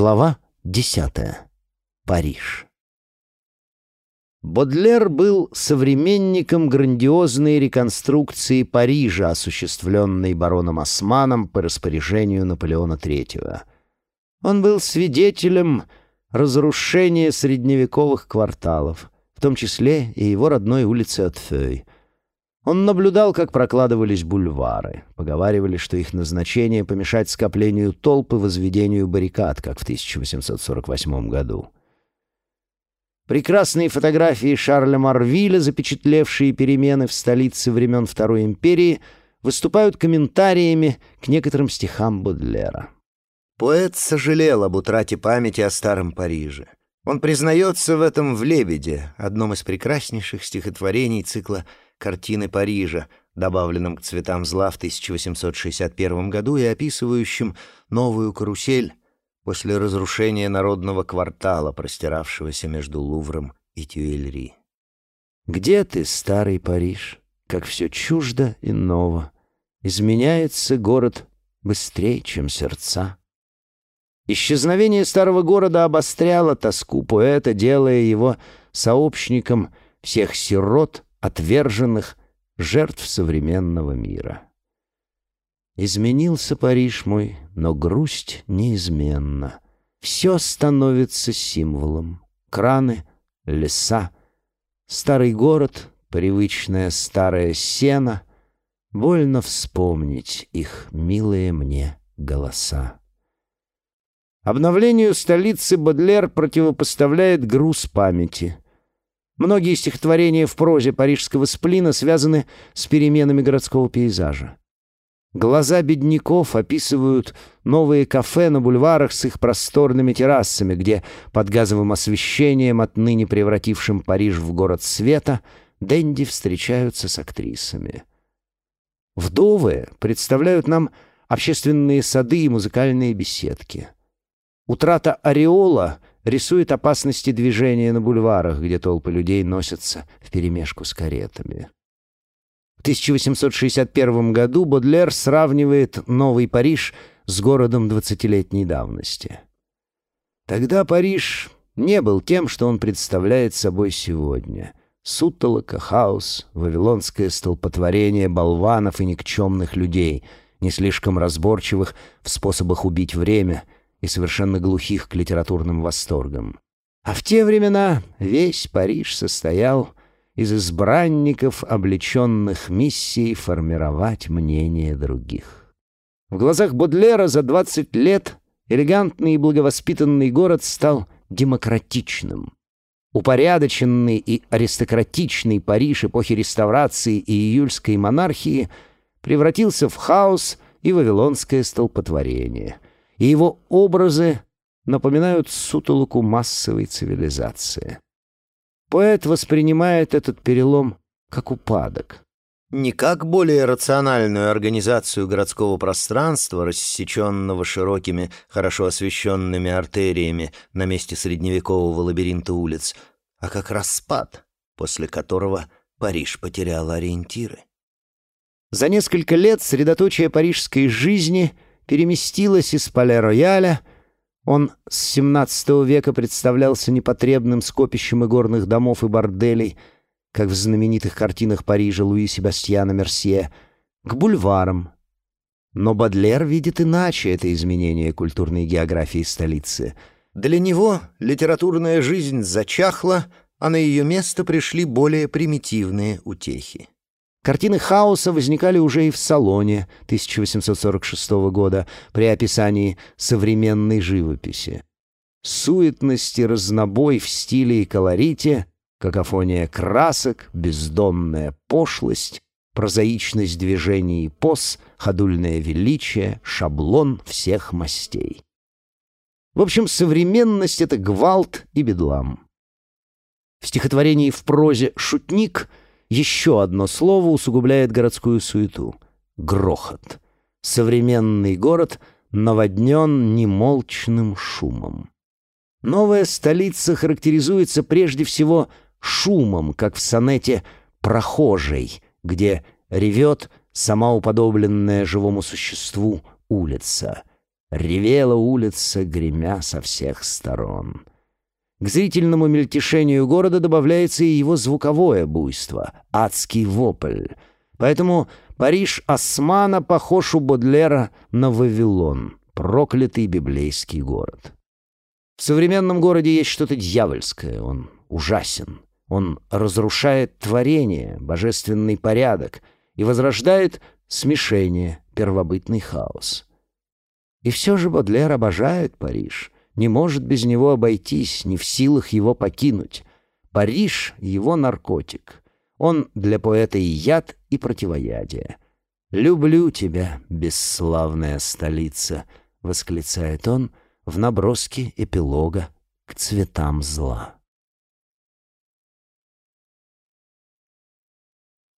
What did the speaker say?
Глава десятая. Париж. Бодлер был современником грандиозной реконструкции Парижа, осуществленной бароном Османом по распоряжению Наполеона III. Он был свидетелем разрушения средневековых кварталов, в том числе и его родной улицы Отфей — он наблюдал, как прокладывались бульвары. Поговаривали, что их назначение — помешать скоплению толп и возведению баррикад, как в 1848 году. Прекрасные фотографии Шарля Марвиля, запечатлевшие перемены в столице времен Второй империи, выступают комментариями к некоторым стихам Бодлера. Поэт сожалел об утрате памяти о старом Париже. Он признается в этом в «Лебеде», одном из прекраснейших стихотворений цикла картины Парижа, добавленном к «Цветам зла» в 1861 году и описывающим новую карусель после разрушения народного квартала, простиравшегося между Лувром и Тюильри. «Где ты, старый Париж? Как все чуждо и ново. Изменяется город быстрее, чем сердца». Исчезновение старого города обостряло тоску поэта, делая его сообщником всех сирот, отверженных жертв современного мира. Изменился Париж мой, но грусть неизменна. Все становится символом. Краны, леса, старый город, привычная старая сена. Больно вспомнить их милые мне голоса. Обновлению столицы Бодлер противопоставляет груз памяти — Многие стихотворения в прозе парижского сплина связаны с переменами городского пейзажа. Глаза бедняков описывают новые кафе на бульварах с их просторными террасами, где под газовым освещением, отныне превратившим Париж в город света, Дэнди встречаются с актрисами. Вдовы представляют нам общественные сады и музыкальные беседки. Утрата ореола — рисует опасности движения на бульварах, где толпы людей носятся вперемешку с каретами. В 1861 году Бодлер сравнивает Новый Париж с городом двадцатилетней давности. Тогда Париж не был тем, что он представляет собой сегодня. Сутолока, хаос, вавилонское столпотворение болванов и никчемных людей, не слишком разборчивых в способах убить время — и совершенно глухих к литературным восторгам. А в те времена весь Париж состоял из избранников, облеченных миссией формировать мнение других. В глазах Бодлера за 20 лет элегантный и благовоспитанный город стал демократичным. Упорядоченный и аристократичный Париж эпохи реставрации и июльской монархии превратился в хаос и вавилонское столпотворение — и его образы напоминают сутолоку массовой цивилизации. Поэт воспринимает этот перелом как упадок. Не как более рациональную организацию городского пространства, рассеченного широкими, хорошо освещенными артериями на месте средневекового лабиринта улиц, а как распад, после которого Париж потерял ориентиры. За несколько лет средоточие парижской жизни — переместилась из Пале-Рояля. Он с XVII века представлялся непотребным скопищем игорных домов и борделей, как в знаменитых картинах Парижа Луи Себастьяна Мерсье, к бульварам. Но Бадлер видит иначе это изменение культурной географии столицы. Для него литературная жизнь зачахла, а на ее место пришли более примитивные утехи. Картины хаоса возникали уже и в Салоне 1846 года при описании современной живописи. Суетность и разнобой в стиле и колорите, какофония красок, бездомная пошлость, прозаичность движений и поз, ходульное величие, шаблон всех мастей. В общем, современность — это гвалт и бедлам. В стихотворении в прозе «Шутник» — еще одно слово усугубляет городскую суету — грохот. Современный город наводнен немолчным шумом. Новая столица характеризуется прежде всего шумом, как в сонете «Прохожий», где ревет сама уподобленная живому существу улица. Ревела улица, гремя со всех сторон. К зрительному мельтешению города добавляется и его звуковое буйство — адский вопль. Поэтому Париж Османа похож у Бодлера на Вавилон, проклятый библейский город. В современном городе есть что-то дьявольское, он ужасен. Он разрушает творение, божественный порядок и возрождает смешение, первобытный хаос. И все же Бодлер обожает Париж, не может без него обойтись, не в силах его покинуть. Париж — его наркотик. Он для поэта и яд, и противоядие. «Люблю тебя, бесславная столица», — восклицает он в наброске эпилога к цветам зла.